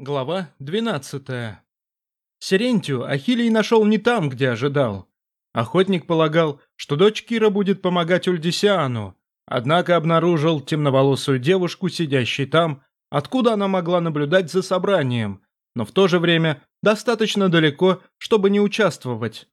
Глава 12. Серентию Ахилий нашел не там, где ожидал. Охотник полагал, что дочь Кира будет помогать Ульдисиану, однако обнаружил темноволосую девушку, сидящей там, откуда она могла наблюдать за собранием, но в то же время достаточно далеко, чтобы не участвовать.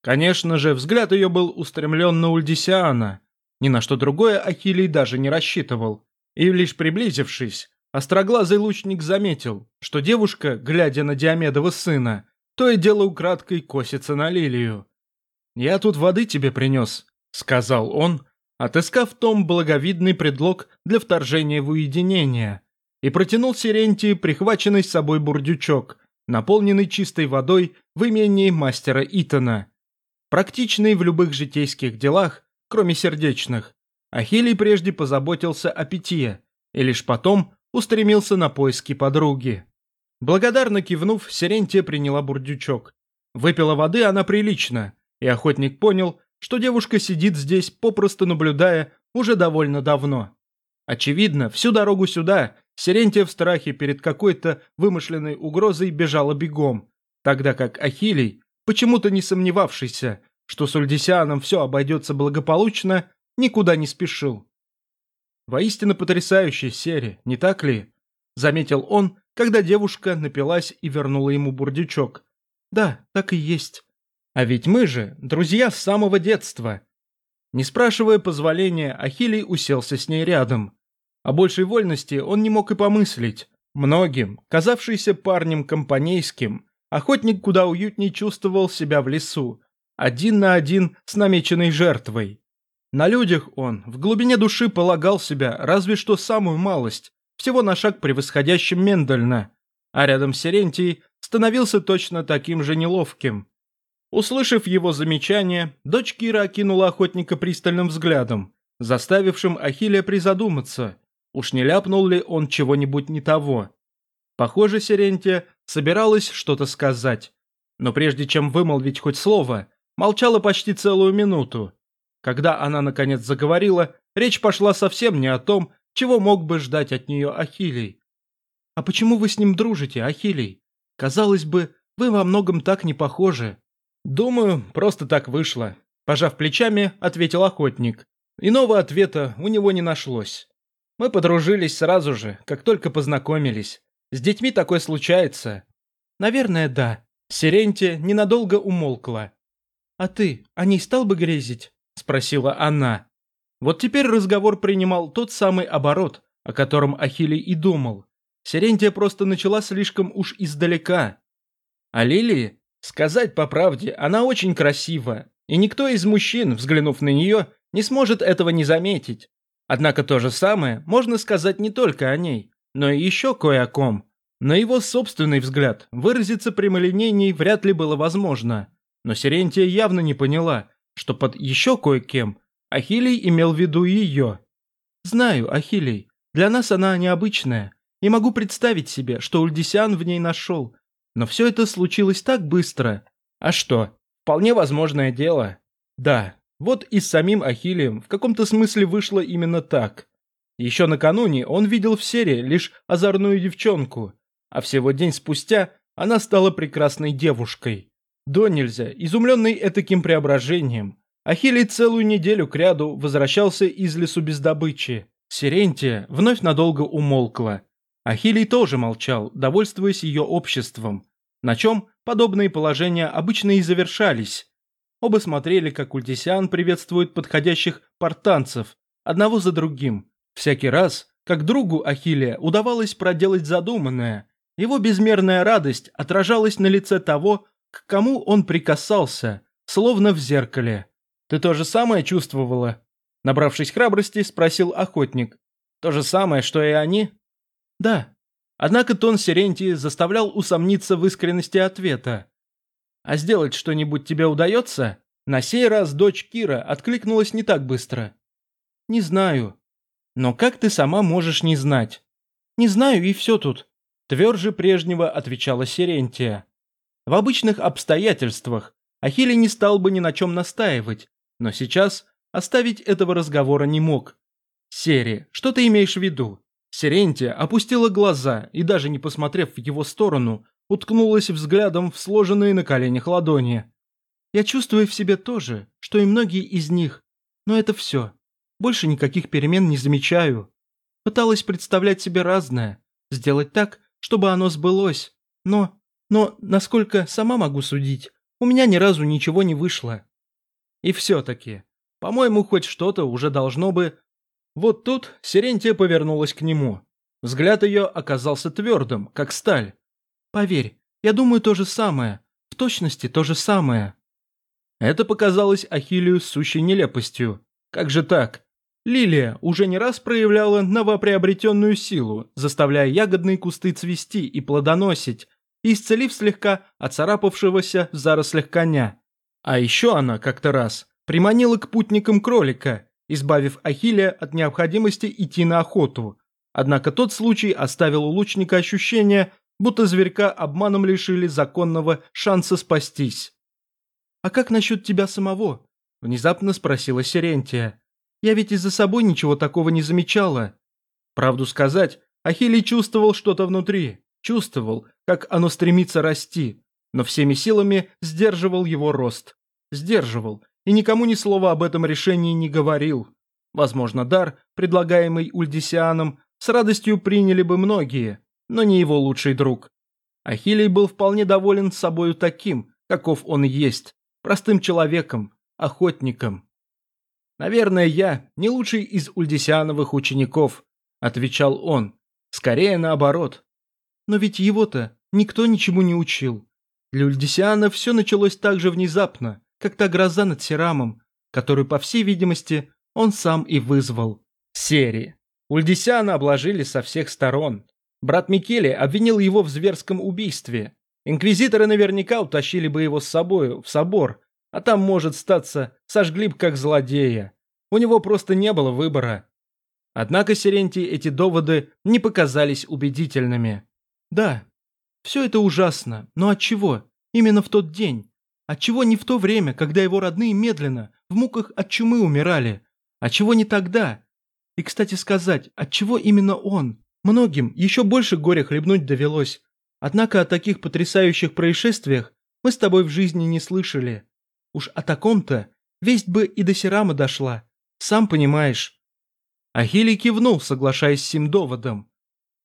Конечно же, взгляд ее был устремлен на Ульдисиана. Ни на что другое Ахилий даже не рассчитывал. И лишь приблизившись, Остроглазый лучник заметил, что девушка, глядя на Диомедова сына, то и дело украдкой косится на лилию. «Я тут воды тебе принес», — сказал он, отыскав том благовидный предлог для вторжения в уединение, и протянул Сирентии прихваченный с собой бурдючок, наполненный чистой водой в имении мастера Итана. Практичный в любых житейских делах, кроме сердечных, Ахилий прежде позаботился о питье, и лишь потом устремился на поиски подруги. Благодарно кивнув, Серентия приняла бурдючок. Выпила воды она прилично, и охотник понял, что девушка сидит здесь, попросту наблюдая, уже довольно давно. Очевидно, всю дорогу сюда Серентия в страхе перед какой-то вымышленной угрозой бежала бегом, тогда как Ахилий, почему-то не сомневавшийся, что с Ульдисианом все обойдется благополучно, никуда не спешил. Воистину потрясающая серия, не так ли? Заметил он, когда девушка напилась и вернула ему бурдючок. Да, так и есть. А ведь мы же друзья с самого детства. Не спрашивая позволения, Ахилий уселся с ней рядом. О большей вольности он не мог и помыслить. Многим, казавшийся парнем компанейским, охотник куда уютнее чувствовал себя в лесу, один на один с намеченной жертвой. На людях он в глубине души полагал себя разве что самую малость, всего на шаг превосходящим Мендельна, а рядом с Серентией становился точно таким же неловким. Услышав его замечание, дочь Кира окинула охотника пристальным взглядом, заставившим Ахилия призадуматься, уж не ляпнул ли он чего-нибудь не того. Похоже, Серентия собиралась что-то сказать, но прежде чем вымолвить хоть слово, молчала почти целую минуту, когда она наконец заговорила, речь пошла совсем не о том, чего мог бы ждать от нее Ахилий. «А почему вы с ним дружите, Ахилий? Казалось бы, вы во многом так не похожи». «Думаю, просто так вышло», – пожав плечами, ответил охотник. Иного ответа у него не нашлось. Мы подружились сразу же, как только познакомились. С детьми такое случается. Наверное, да. Сиренте ненадолго умолкла. А ты о ней стал бы грезить? Спросила она. Вот теперь разговор принимал тот самый оборот, о котором Ахилий и думал. Серентия просто начала слишком уж издалека. А Лилии, сказать по правде, она очень красива, и никто из мужчин, взглянув на нее, не сможет этого не заметить. Однако то же самое можно сказать не только о ней, но и еще кое о ком. На его собственный взгляд выразиться прямолинейней вряд ли было возможно. Но Серентия явно не поняла, что под еще кое-кем Ахилий имел в виду ее. «Знаю, Ахилий, для нас она необычная, и могу представить себе, что Ульдисиан в ней нашел. Но все это случилось так быстро. А что, вполне возможное дело. Да, вот и с самим Ахиллием в каком-то смысле вышло именно так. Еще накануне он видел в серии лишь озорную девчонку, а всего день спустя она стала прекрасной девушкой. До нельзя, изумленный этаким преображением. Ахилий целую неделю кряду возвращался из лесу без добычи. Сирентия вновь надолго умолкла. Ахилий тоже молчал, довольствуясь ее обществом, на чем подобные положения обычно и завершались. Оба смотрели, как Ультисиан приветствует подходящих портанцев, одного за другим. Всякий раз, как другу Ахиллия удавалось проделать задуманное, его безмерная радость отражалась на лице того, к кому он прикасался, словно в зеркале. «Ты то же самое чувствовала?» Набравшись храбрости, спросил охотник. «То же самое, что и они?» «Да». Однако тон Серентии заставлял усомниться в искренности ответа. «А сделать что-нибудь тебе удается?» На сей раз дочь Кира откликнулась не так быстро. «Не знаю». «Но как ты сама можешь не знать?» «Не знаю, и все тут», – тверже прежнего отвечала Серентия. В обычных обстоятельствах Ахилли не стал бы ни на чем настаивать, но сейчас оставить этого разговора не мог. «Сери, что ты имеешь в виду?» Сирентия опустила глаза и, даже не посмотрев в его сторону, уткнулась взглядом в сложенные на коленях ладони. «Я чувствую в себе тоже, что и многие из них, но это все. Больше никаких перемен не замечаю. Пыталась представлять себе разное, сделать так, чтобы оно сбылось, но... Но, насколько сама могу судить, у меня ни разу ничего не вышло. И все-таки, по-моему, хоть что-то уже должно бы вот тут Сирентия повернулась к нему. Взгляд ее оказался твердым, как сталь. «Поверь, я думаю то же самое. В точности то же самое». Это показалось Ахиллию сущей нелепостью. Как же так? Лилия уже не раз проявляла новоприобретенную силу, заставляя ягодные кусты цвести и плодоносить, исцелив слегка оцарапавшегося в зарослях коня. А еще она как-то раз приманила к путникам кролика, избавив Ахилия от необходимости идти на охоту. Однако тот случай оставил у лучника ощущение, будто зверька обманом лишили законного шанса спастись. «А как насчет тебя самого?» – внезапно спросила Сирентия. «Я ведь из-за собой ничего такого не замечала». Правду сказать, Ахилий чувствовал что-то внутри, чувствовал, как оно стремится расти, но всеми силами сдерживал его рост. Сдерживал, и никому ни слова об этом решении не говорил. Возможно, дар, предлагаемый Ульдисианом, с радостью приняли бы многие, но не его лучший друг. Ахилий был вполне доволен собою таким, каков он есть, простым человеком, охотником. «Наверное, я не лучший из ульдисиановых учеников», – отвечал он. «Скорее наоборот. Но ведь его-то никто ничему не учил. Для Ульдисиана все началось так же внезапно, как та гроза над Серамом, которую, по всей видимости, он сам и вызвал. Сери. Ульдисяна обложили со всех сторон. Брат Микеле обвинил его в зверском убийстве. Инквизиторы наверняка утащили бы его с собой в собор, а там, может статься, сожгли бы как злодея. У него просто не было выбора. Однако Сирентии эти доводы не показались убедительными. Да, все это ужасно, но от чего? Именно в тот день. Отчего не в то время, когда его родные медленно, в муках от чумы умирали? Отчего не тогда? И, кстати сказать, отчего именно он? Многим еще больше горя хлебнуть довелось. Однако о таких потрясающих происшествиях мы с тобой в жизни не слышали. Уж о таком-то весть бы и до Серама дошла. Сам понимаешь. Ахилий кивнул, соглашаясь с сим доводом.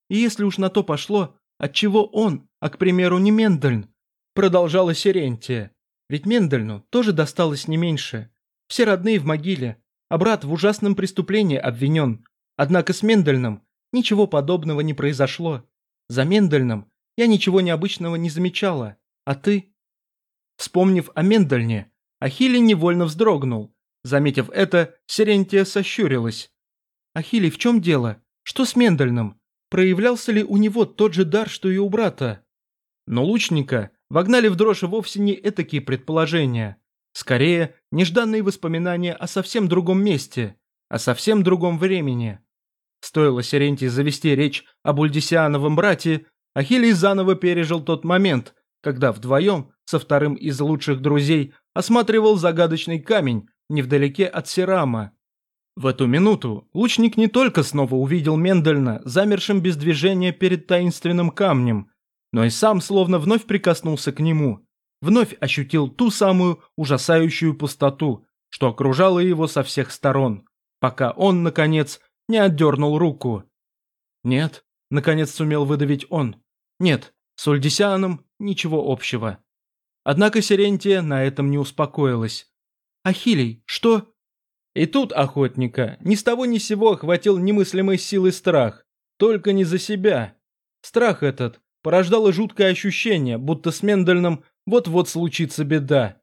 И если уж на то пошло, отчего он, а, к примеру, не Мендельн, продолжала Сирентия. Ведь Мендельну тоже досталось не меньше. Все родные в могиле, а брат в ужасном преступлении обвинен. Однако с Мендельном ничего подобного не произошло. За Мендельном я ничего необычного не замечала. А ты? Вспомнив о Мендельне, Ахилли невольно вздрогнул. Заметив это, Сирентия сощурилась. «Ахилли, в чем дело? Что с Мендельным? Проявлялся ли у него тот же дар, что и у брата?» Но лучника вогнали в дрожь вовсе не этакие предположения. Скорее, нежданные воспоминания о совсем другом месте, о совсем другом времени. Стоило Сирентии завести речь об Ульдисиановом брате, Ахилий заново пережил тот момент, когда вдвоем со вторым из лучших друзей осматривал загадочный камень невдалеке от Серама. В эту минуту лучник не только снова увидел Мендельна, замершим без движения перед таинственным камнем, но и сам словно вновь прикоснулся к нему, вновь ощутил ту самую ужасающую пустоту, что окружала его со всех сторон, пока он, наконец, не отдернул руку. «Нет», — наконец сумел выдавить он, — «нет, с Ульдисианом ничего общего». Однако Сирентия на этом не успокоилась. «Ахилий, что?» И тут охотника ни с того ни сего охватил немыслимой силой страх. Только не за себя. Страх этот порождало жуткое ощущение, будто с Мендельным вот-вот случится беда.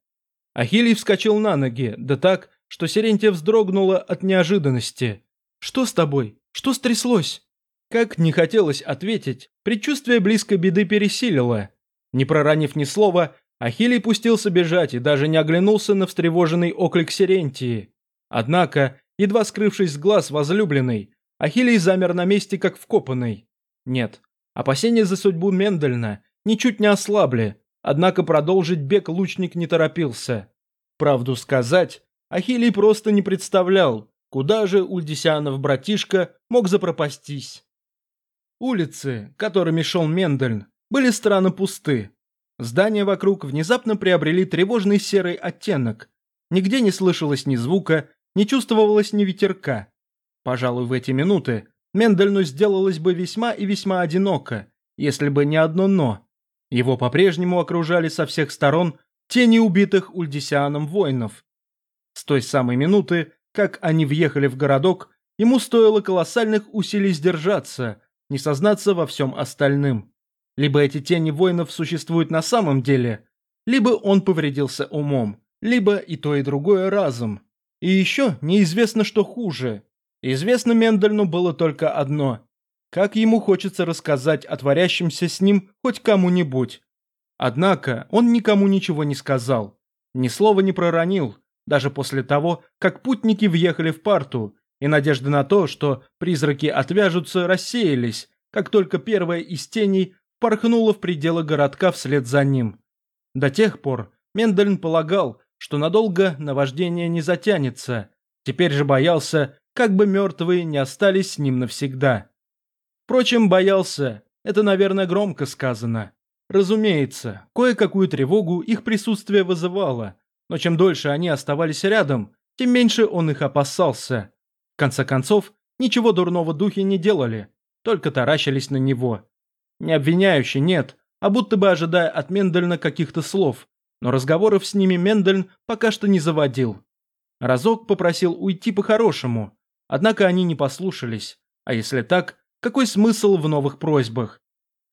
Ахилий вскочил на ноги, да так, что Сирентия вздрогнула от неожиданности. «Что с тобой? Что стряслось?» Как не хотелось ответить, предчувствие близкой беды пересилило. Не проранив ни слова, Ахилий пустился бежать и даже не оглянулся на встревоженный оклик Сирентии. Однако, едва скрывшись с глаз возлюбленной, Ахилий замер на месте, как вкопанный. Нет, Опасения за судьбу Мендельна ничуть не ослабли, однако продолжить бег лучник не торопился. Правду сказать, Ахилий просто не представлял, куда же Ульдисянов братишка мог запропастись. Улицы, которыми шел Мендельн, были странно пусты. Здания вокруг внезапно приобрели тревожный серый оттенок. Нигде не слышалось ни звука, не чувствовалось ни ветерка. Пожалуй, в эти минуты Мендельну сделалось бы весьма и весьма одиноко, если бы не одно «но». Его по-прежнему окружали со всех сторон тени убитых Ульдисианом воинов. С той самой минуты, как они въехали в городок, ему стоило колоссальных усилий сдержаться, не сознаться во всем остальным. Либо эти тени воинов существуют на самом деле, либо он повредился умом, либо и то, и другое разом. И еще неизвестно, что хуже. Известно Мендельну было только одно. Как ему хочется рассказать о творящемся с ним хоть кому-нибудь. Однако он никому ничего не сказал. Ни слова не проронил, даже после того, как путники въехали в парту, и надежды на то, что призраки отвяжутся, рассеялись, как только первая из теней порхнула в пределы городка вслед за ним. До тех пор Мендельн полагал, что надолго наваждение не затянется, теперь же боялся, как бы мертвые не остались с ним навсегда. Впрочем, боялся, это, наверное, громко сказано. Разумеется, кое-какую тревогу их присутствие вызывало, но чем дольше они оставались рядом, тем меньше он их опасался конце концов, ничего дурного духи не делали, только таращились на него. Не обвиняющий, нет, а будто бы ожидая от Мендельна каких-то слов, но разговоров с ними Мендельн пока что не заводил. Разок попросил уйти по-хорошему, однако они не послушались, а если так, какой смысл в новых просьбах?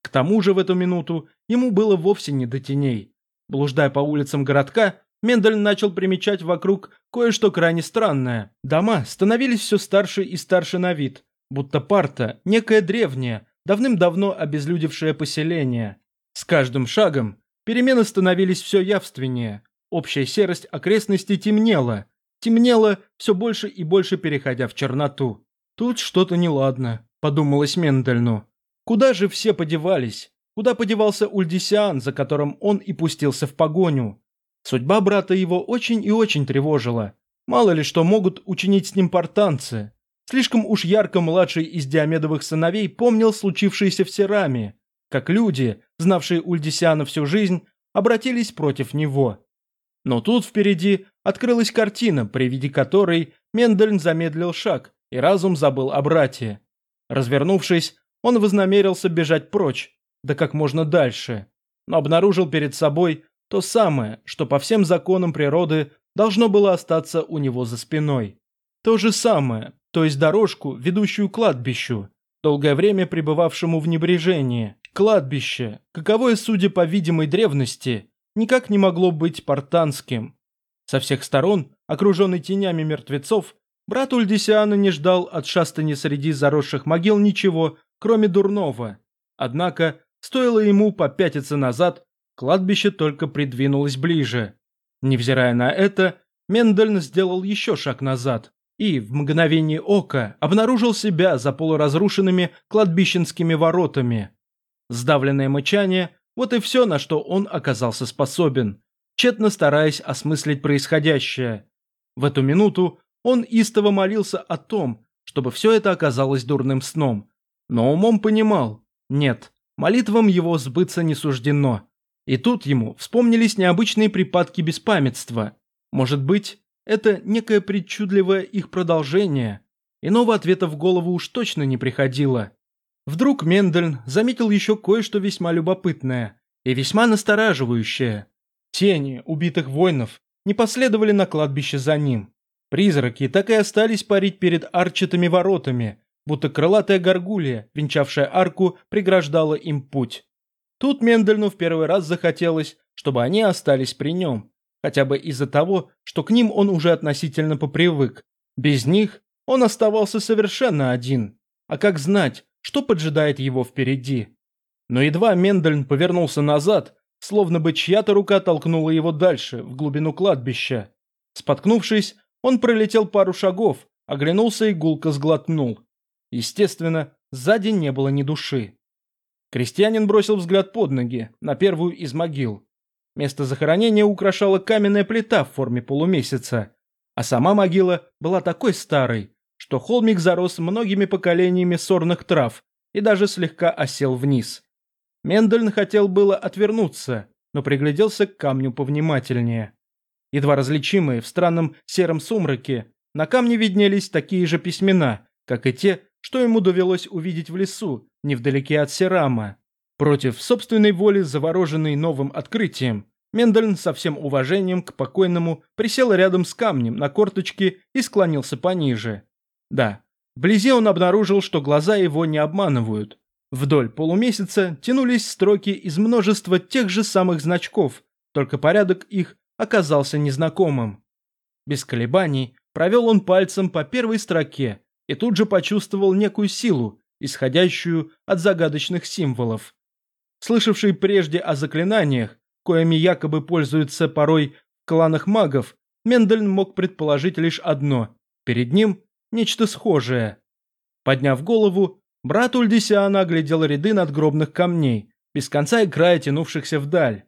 К тому же в эту минуту ему было вовсе не до теней. Блуждая по улицам городка, Мендель начал примечать вокруг кое-что крайне странное. Дома становились все старше и старше на вид, будто парта, некое древнее, давным-давно обезлюдевшее поселение. С каждым шагом перемены становились все явственнее. Общая серость окрестностей темнела. Темнела, все больше и больше переходя в черноту. «Тут что-то неладно», – подумалось Мендельну. «Куда же все подевались? Куда подевался Ульдисиан, за которым он и пустился в погоню? Судьба брата его очень и очень тревожила. Мало ли что могут учинить с ним портанцы. Слишком уж ярко младший из Диамедовых сыновей помнил случившееся в Сераме, как люди, знавшие Ульдисиана всю жизнь, обратились против него. Но тут впереди открылась картина, при виде которой Мендельн замедлил шаг и разум забыл о брате. Развернувшись, он вознамерился бежать прочь, да как можно дальше, но обнаружил перед собой то самое, что по всем законам природы должно было остаться у него за спиной. То же самое, то есть дорожку, ведущую к кладбищу, долгое время пребывавшему в небрежении. Кладбище, каковое, судя по видимой древности, никак не могло быть портанским. Со всех сторон, окруженный тенями мертвецов, брат Ульдисиана не ждал от шастания среди заросших могил ничего, кроме дурного. Однако, стоило ему попятиться назад, Кладбище только придвинулось ближе. Невзирая на это, Мендельн сделал еще шаг назад и в мгновение ока обнаружил себя за полуразрушенными кладбищенскими воротами. Сдавленное мычание – вот и все, на что он оказался способен, тщетно стараясь осмыслить происходящее. В эту минуту он истово молился о том, чтобы все это оказалось дурным сном. Но умом понимал – нет, молитвам его сбыться не суждено. И тут ему вспомнились необычные припадки беспамятства. Может быть, это некое причудливое их продолжение. Иного ответа в голову уж точно не приходило. Вдруг Мендельн заметил еще кое-что весьма любопытное и весьма настораживающее. Тени убитых воинов не последовали на кладбище за ним. Призраки так и остались парить перед арчатыми воротами, будто крылатая горгулья, венчавшая арку, преграждала им путь. Тут Мендельну в первый раз захотелось, чтобы они остались при нем, хотя бы из-за того, что к ним он уже относительно попривык. Без них он оставался совершенно один. А как знать, что поджидает его впереди? Но едва Мендельн повернулся назад, словно бы чья-то рука толкнула его дальше, в глубину кладбища. Споткнувшись, он пролетел пару шагов, оглянулся и гулко сглотнул. Естественно, сзади не было ни души. Крестьянин бросил взгляд под ноги, на первую из могил. Место захоронения украшала каменная плита в форме полумесяца, а сама могила была такой старой, что холмик зарос многими поколениями сорных трав, и даже слегка осел вниз. Мендельн хотел было отвернуться, но пригляделся к камню повнимательнее. Едва различимые в странном сером сумраке, на камне виднелись такие же письмена, как и те, что ему довелось увидеть в лесу, невдалеке от Серама. Против собственной воли, завороженный новым открытием, Мендельн со всем уважением к покойному присел рядом с камнем на корточки и склонился пониже. Да, вблизи он обнаружил, что глаза его не обманывают. Вдоль полумесяца тянулись строки из множества тех же самых значков, только порядок их оказался незнакомым. Без колебаний провел он пальцем по первой строке и тут же почувствовал некую силу, исходящую от загадочных символов. Слышавший прежде о заклинаниях, коими якобы пользуются порой в кланах магов, Мендельн мог предположить лишь одно – перед ним нечто схожее. Подняв голову, брат Ульдисиана оглядел ряды надгробных камней, без конца и края тянувшихся вдаль.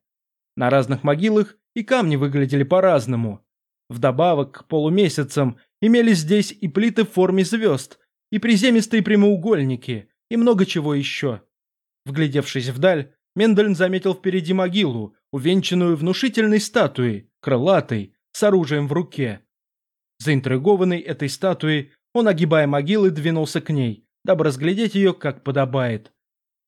На разных могилах и камни выглядели по-разному. Вдобавок к полумесяцам имелись здесь и плиты в форме звезд, и приземистые прямоугольники, и много чего еще. Вглядевшись вдаль, Мендельн заметил впереди могилу, увенчанную внушительной статуей, крылатой, с оружием в руке. Заинтригованный этой статуей, он, огибая могилы, двинулся к ней, дабы разглядеть ее, как подобает.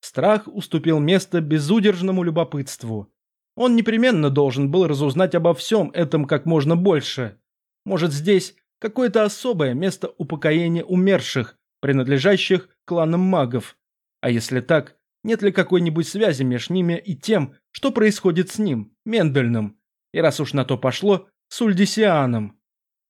Страх уступил место безудержному любопытству. Он непременно должен был разузнать обо всем этом как можно больше. Может, здесь какое-то особое место упокоения умерших, принадлежащих кланам магов. А если так, нет ли какой-нибудь связи между ними и тем, что происходит с ним, Мендельным, и раз уж на то пошло, с Ульдисианом.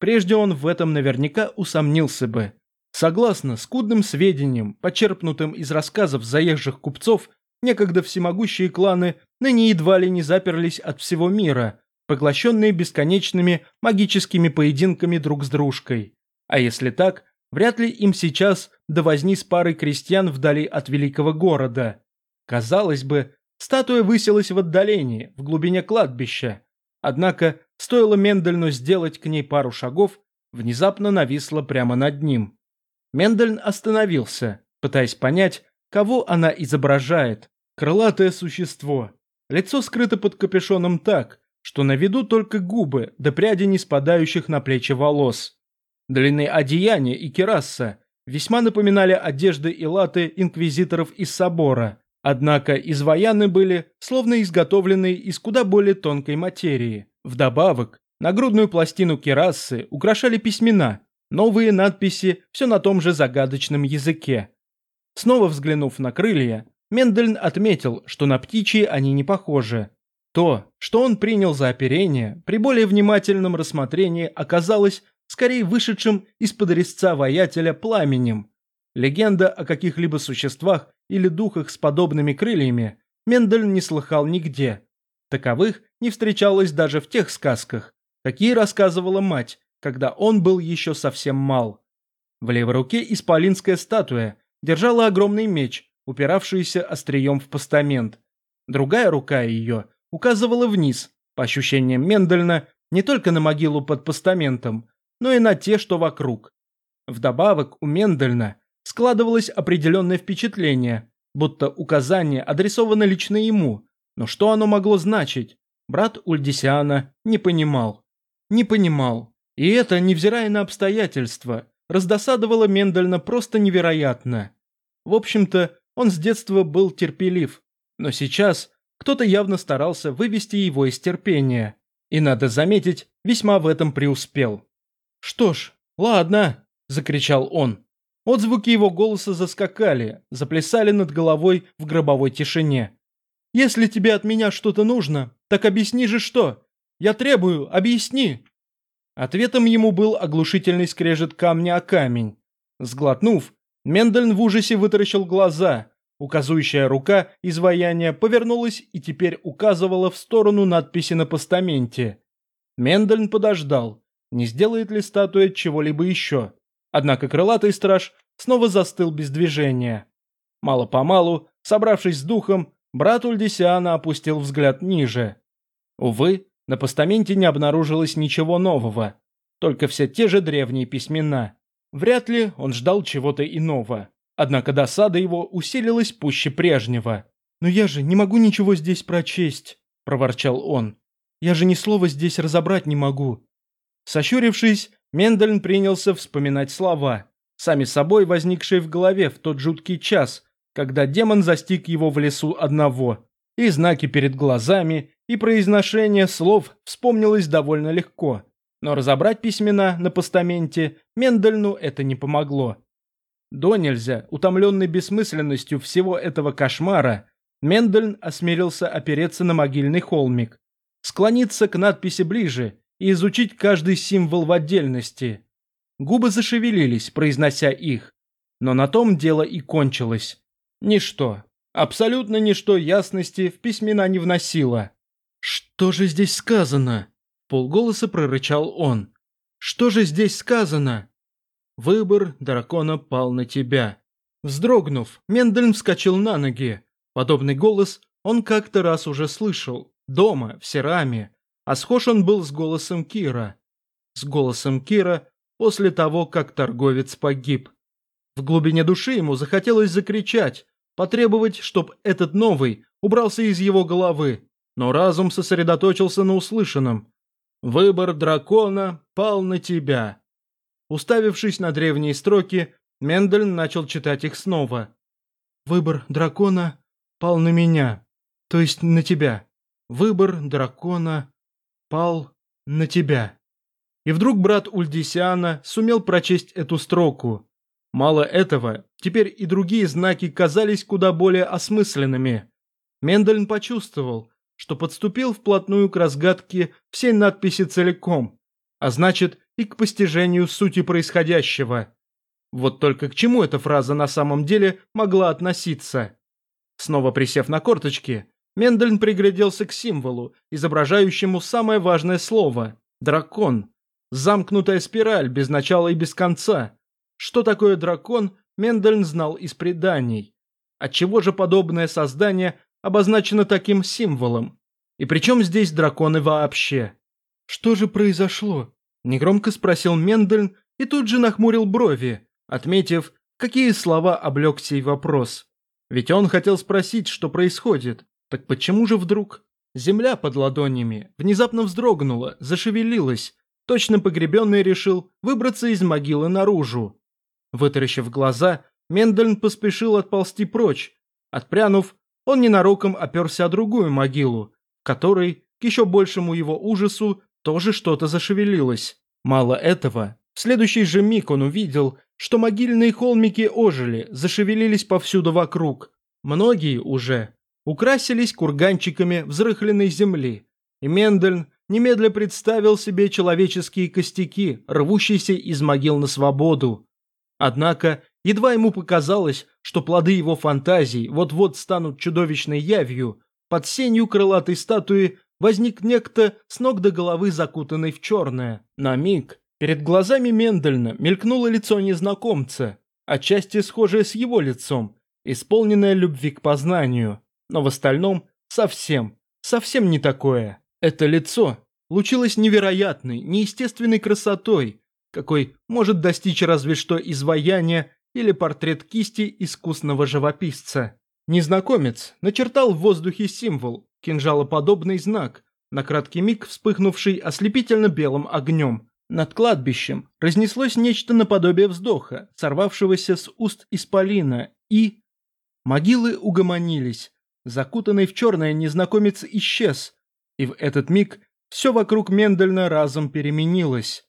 Прежде он в этом наверняка усомнился бы. Согласно скудным сведениям, почерпнутым из рассказов заезжих купцов, некогда всемогущие кланы ныне едва ли не заперлись от всего мира, поглощенные бесконечными магическими поединками друг с дружкой. А если так, вряд ли им сейчас до возни с парой крестьян вдали от великого города. Казалось бы, статуя высилась в отдалении, в глубине кладбища. Однако, стоило Мендельну сделать к ней пару шагов, внезапно нависла прямо над ним. Мендельн остановился, пытаясь понять, кого она изображает. Крылатое существо. Лицо скрыто под капюшоном так, что на виду только губы да пряди не спадающих на плечи волос. Длинные одеяния и кераса весьма напоминали одежды и латы инквизиторов из собора, Однако изваяны были, словно изготовленные из куда более тонкой материи. Вдобавок, нагрудную пластину керасы украшали письмена, новые надписи все на том же загадочном языке. Снова взглянув на крылья, Мендельн отметил, что на птичьи они не похожи. То, что он принял за оперение, при более внимательном рассмотрении оказалось скорее вышедшим из-под резца воятеля пламенем. Легенда о каких-либо существах или духах с подобными крыльями Мендель не слыхал нигде. Таковых не встречалось даже в тех сказках, какие рассказывала мать, когда он был еще совсем мал. В левой руке исполинская статуя держала огромный меч, упиравшийся острием в постамент. Другая рука ее указывала вниз, по ощущениям Мендельна, не только на могилу под постаментом, но и на те, что вокруг. Вдобавок у Мендельна складывалось определенное впечатление, будто указание адресовано лично ему, но что оно могло значить, брат Ульдисиана не понимал. Не понимал. И это, невзирая на обстоятельства, раздосадовало Мендельна просто невероятно. В общем-то, он с детства был терпелив, но сейчас кто-то явно старался вывести его из терпения. И, надо заметить, весьма в этом преуспел. «Что ж, ладно», – закричал он. Отзвуки его голоса заскакали, заплясали над головой в гробовой тишине. «Если тебе от меня что-то нужно, так объясни же что. Я требую, объясни!» Ответом ему был оглушительный скрежет камня о камень. Сглотнув, Мендельн в ужасе вытаращил глаза. Указующая рука изваяния повернулась и теперь указывала в сторону надписи на постаменте. Мендельн подождал, не сделает ли статуя чего-либо еще. Однако крылатый страж снова застыл без движения. Мало-помалу, собравшись с духом, брат Ульдисиана опустил взгляд ниже. Увы, на постаменте не обнаружилось ничего нового, только все те же древние письмена. Вряд ли он ждал чего-то иного. Однако досада его усилилась пуще прежнего. «Но я же не могу ничего здесь прочесть», – проворчал он. «Я же ни слова здесь разобрать не могу». Сощурившись, Мендельн принялся вспоминать слова, сами собой возникшие в голове в тот жуткий час, когда демон застиг его в лесу одного, и знаки перед глазами, и произношение слов вспомнилось довольно легко. Но разобрать письмена на постаменте Мендельну это не помогло. До нельзя, утомленный бессмысленностью всего этого кошмара, Мендельн осмелился опереться на могильный холмик, склониться к надписи ближе и изучить каждый символ в отдельности. Губы зашевелились, произнося их, но на том дело и кончилось. Ничто, абсолютно ничто ясности в письмена не вносило. «Что же здесь сказано?» – полголоса прорычал он. «Что же здесь сказано?» Выбор дракона пал на тебя. Вздрогнув, Мендельн вскочил на ноги. Подобный голос он как-то раз уже слышал. Дома, в Сераме. А схож он был с голосом Кира. С голосом Кира после того, как торговец погиб. В глубине души ему захотелось закричать, потребовать, чтоб этот новый убрался из его головы. Но разум сосредоточился на услышанном. «Выбор дракона пал на тебя». Уставившись на древние строки, Мендель начал читать их снова. «Выбор дракона пал на меня, то есть на тебя. Выбор дракона пал на тебя». И вдруг брат Ульдисиана сумел прочесть эту строку. Мало этого, теперь и другие знаки казались куда более осмысленными. Мендельн почувствовал, что подступил вплотную к разгадке всей надписи целиком, а значит, и к постижению сути происходящего. Вот только к чему эта фраза на самом деле могла относиться? Снова присев на корточки, Мендельн пригляделся к символу, изображающему самое важное слово – дракон. Замкнутая спираль без начала и без конца. Что такое дракон, Мендельн знал из преданий. Отчего же подобное создание обозначено таким символом? И причем здесь драконы вообще? Что же произошло? Негромко спросил Мендельн и тут же нахмурил брови, отметив, какие слова облег сей вопрос. Ведь он хотел спросить, что происходит. Так почему же вдруг? Земля под ладонями внезапно вздрогнула, зашевелилась. Точно погребенный решил выбраться из могилы наружу. Вытаращив глаза, Мендельн поспешил отползти прочь. Отпрянув, он ненароком оперся о другую могилу, которой, к еще большему его ужасу, тоже что-то зашевелилось. Мало этого, в следующий же миг он увидел, что могильные холмики ожили, зашевелились повсюду вокруг. Многие уже украсились курганчиками взрыхленной земли. И Мендельн немедля представил себе человеческие костяки, рвущиеся из могил на свободу. Однако, едва ему показалось, что плоды его фантазий вот-вот станут чудовищной явью, под сенью крылатой статуи возник некто с ног до головы закутанный в черное. На миг перед глазами Мендельна мелькнуло лицо незнакомца, отчасти схожее с его лицом, исполненное любви к познанию, но в остальном совсем, совсем не такое. Это лицо лучилось невероятной, неестественной красотой, какой может достичь разве что изваяние или портрет кисти искусного живописца. Незнакомец начертал в воздухе символ, кинжалоподобный знак, на краткий миг вспыхнувший ослепительно белым огнем. Над кладбищем разнеслось нечто наподобие вздоха, сорвавшегося с уст исполина, и... Могилы угомонились. Закутанный в черное незнакомец исчез, и в этот миг все вокруг Мендельна разом переменилось.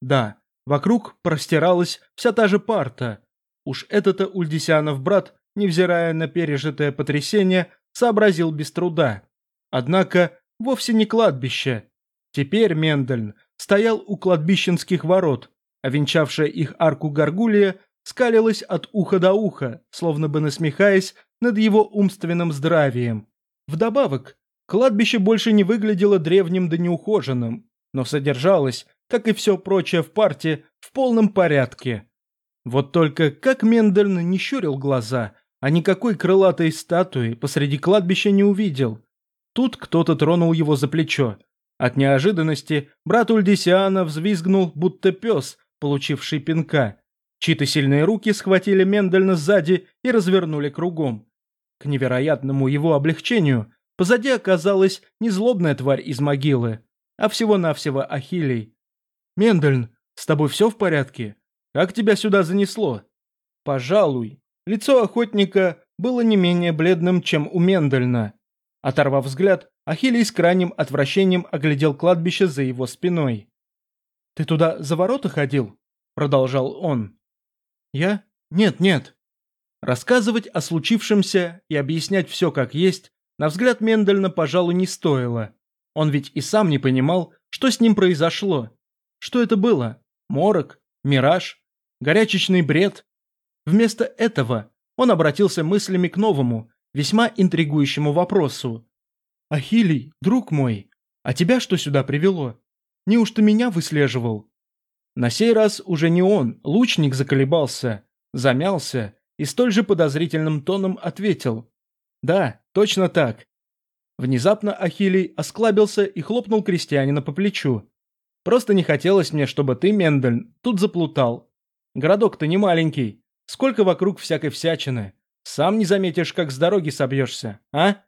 Да, вокруг простиралась вся та же парта. Уж это-то Ульдисянов брат, невзирая на пережитое потрясение, сообразил без труда. Однако вовсе не кладбище. Теперь Мендельн стоял у кладбищенских ворот, а венчавшая их арку горгулья скалилась от уха до уха, словно бы насмехаясь над его умственным здравием. Вдобавок, кладбище больше не выглядело древним да неухоженным, но содержалось, как и все прочее в парте, в полном порядке. Вот только как Мендельн не щурил глаза, а никакой крылатой статуи посреди кладбища не увидел. Тут кто-то тронул его за плечо. От неожиданности брат Ульдисиана взвизгнул, будто пес, получивший пинка. Чьи-то сильные руки схватили Мендельна сзади и развернули кругом. К невероятному его облегчению позади оказалась не злобная тварь из могилы, а всего-навсего Ахилий. «Мендельн, с тобой все в порядке? Как тебя сюда занесло?» «Пожалуй». Лицо охотника было не менее бледным, чем у Мендельна. Оторвав взгляд, Ахилий с крайним отвращением оглядел кладбище за его спиной. «Ты туда за ворота ходил?» – продолжал он. «Я? Нет, нет». Рассказывать о случившемся и объяснять все как есть, на взгляд Мендельна, пожалуй, не стоило. Он ведь и сам не понимал, что с ним произошло. Что это было? Морок? Мираж? Горячечный бред? Вместо этого он обратился мыслями к новому, весьма интригующему вопросу. «Ахилий, друг мой, а тебя что сюда привело? Неужто меня выслеживал?» На сей раз уже не он, лучник заколебался, замялся и столь же подозрительным тоном ответил. «Да, точно так». Внезапно Ахилий осклабился и хлопнул крестьянина по плечу. «Просто не хотелось мне, чтобы ты, Мендель, тут заплутал. Городок-то не маленький. Сколько вокруг всякой всячины. Сам не заметишь, как с дороги собьешься, а?»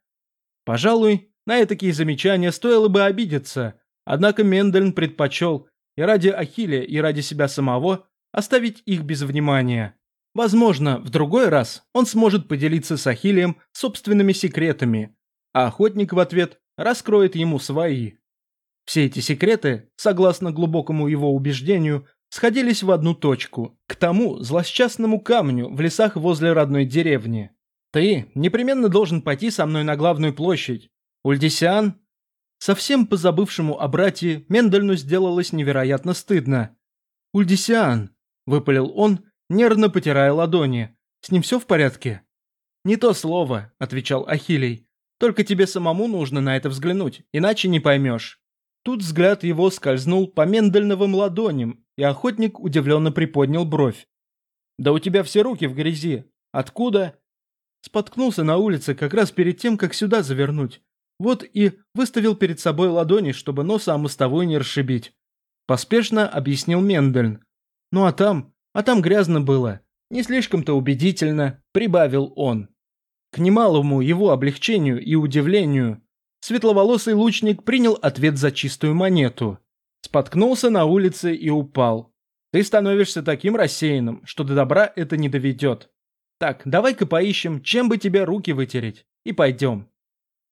Пожалуй, на такие замечания стоило бы обидеться, однако Мендельн предпочел и ради Ахилля, и ради себя самого оставить их без внимания. Возможно, в другой раз он сможет поделиться с Ахиллием собственными секретами, а охотник в ответ раскроет ему свои. Все эти секреты, согласно глубокому его убеждению, сходились в одну точку, к тому злосчастному камню в лесах возле родной деревни. Ты непременно должен пойти со мной на главную площадь. Ульдисиан? Совсем позабывшему о брате, Мендельну сделалось невероятно стыдно. «Ульдисиан!» – выпалил он, нервно потирая ладони. «С ним все в порядке?» «Не то слово», – отвечал Ахилий. «Только тебе самому нужно на это взглянуть, иначе не поймешь». Тут взгляд его скользнул по Мендельновым ладоням, и охотник удивленно приподнял бровь. «Да у тебя все руки в грязи. Откуда?» Споткнулся на улице как раз перед тем, как сюда завернуть. Вот и выставил перед собой ладони, чтобы носа о мостовую не расшибить. Поспешно объяснил Мендельн. Ну а там, а там грязно было. Не слишком-то убедительно, прибавил он. К немалому его облегчению и удивлению, светловолосый лучник принял ответ за чистую монету. Споткнулся на улице и упал. Ты становишься таким рассеянным, что до добра это не доведет. Так, давай-ка поищем, чем бы тебе руки вытереть, и пойдем.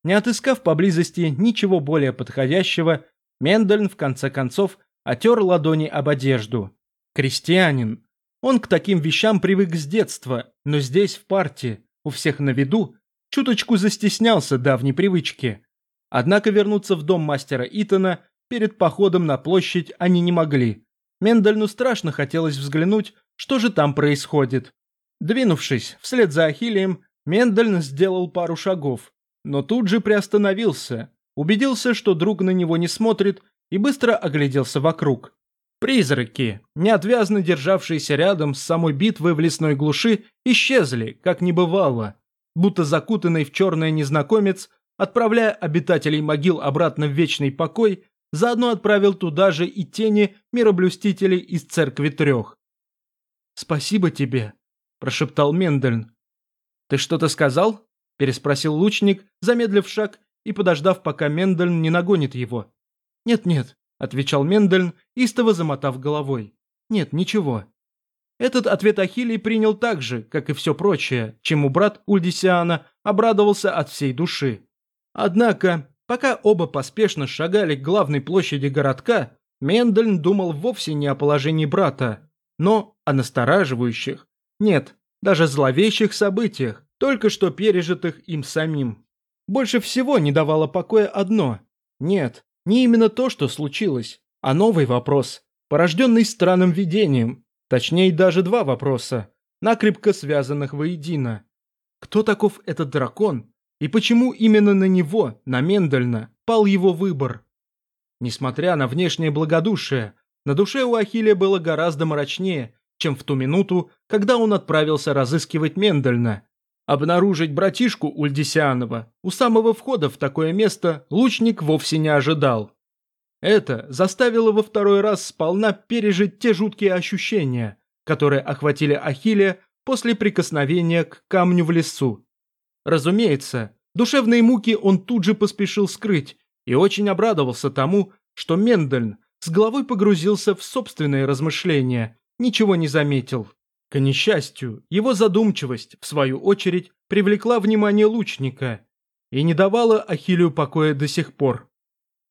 Не отыскав поблизости ничего более подходящего, Мендельн в конце концов отер ладони об одежду. Крестьянин. Он к таким вещам привык с детства, но здесь, в парте, у всех на виду, чуточку застеснялся давней привычки. Однако вернуться в дом мастера Итана перед походом на площадь они не могли. Мендельну страшно хотелось взглянуть, что же там происходит. Двинувшись вслед за Ахиллием, Мендельн сделал пару шагов, но тут же приостановился, убедился, что друг на него не смотрит, и быстро огляделся вокруг. Призраки, неотвязно державшиеся рядом с самой битвой в лесной глуши, исчезли, как не бывало, будто закутанный в черное незнакомец, отправляя обитателей могил обратно в вечный покой, заодно отправил туда же и тени мироблюстителей из церкви трех. «Спасибо тебе», прошептал Мендельн. «Ты что-то сказал?» – переспросил лучник, замедлив шаг и подождав, пока Мендельн не нагонит его. «Нет-нет», – отвечал Мендельн, истово замотав головой. «Нет, ничего». Этот ответ Ахилий принял так же, как и все прочее, чему брат Ульдисиана обрадовался от всей души. Однако, пока оба поспешно шагали к главной площади городка, Мендельн думал вовсе не о положении брата, но о настораживающих, нет, даже зловещих событиях, только что пережитых им самим. Больше всего не давало покоя одно. Нет, не именно то, что случилось, а новый вопрос, порожденный странным видением. Точнее, даже два вопроса, накрепко связанных воедино. Кто таков этот дракон? И почему именно на него, на Мендельна, пал его выбор? Несмотря на внешнее благодушие, на душе у Ахилля было гораздо мрачнее чем в ту минуту, когда он отправился разыскивать Мендельна. Обнаружить братишку Ульдисианова у самого входа в такое место лучник вовсе не ожидал. Это заставило во второй раз сполна пережить те жуткие ощущения, которые охватили Ахиллея после прикосновения к камню в лесу. Разумеется, душевные муки он тут же поспешил скрыть и очень обрадовался тому, что Мендельн с головой погрузился в собственные размышления, ничего не заметил. К несчастью, его задумчивость, в свою очередь, привлекла внимание лучника и не давала Ахиллею покоя до сих пор.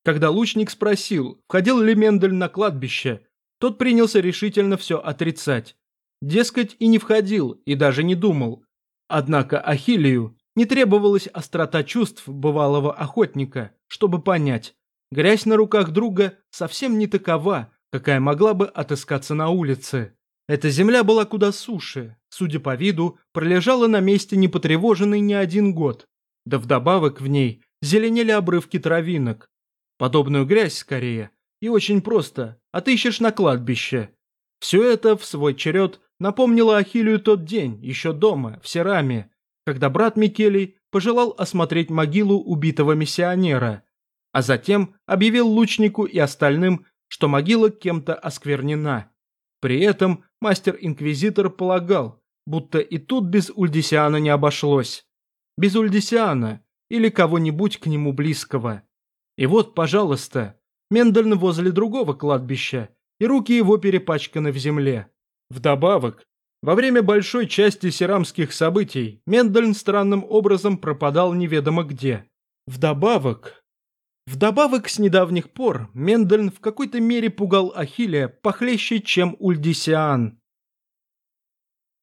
Когда лучник спросил, входил ли Мендель на кладбище, тот принялся решительно все отрицать. Дескать, и не входил, и даже не думал. Однако Ахиллею не требовалась острота чувств бывалого охотника, чтобы понять, грязь на руках друга совсем не такова, какая могла бы отыскаться на улице. Эта земля была куда суше, судя по виду, пролежала на месте не потревоженной ни один год. Да вдобавок в ней зеленели обрывки травинок. Подобную грязь скорее, и очень просто, отыщешь на кладбище. Все это в свой черед напомнило Ахилию тот день, еще дома, в Сераме, когда брат Микелий пожелал осмотреть могилу убитого миссионера, а затем объявил лучнику и остальным, что могила кем-то осквернена. При этом мастер-инквизитор полагал, будто и тут без Ульдисиана не обошлось. Без Ульдисиана или кого-нибудь к нему близкого. И вот, пожалуйста, Мендельн возле другого кладбища, и руки его перепачканы в земле. Вдобавок, во время большой части серамских событий Мендельн странным образом пропадал неведомо где. Вдобавок... Вдобавок, с недавних пор Мендельн в какой-то мере пугал Ахиллея похлеще, чем Ульдисиан.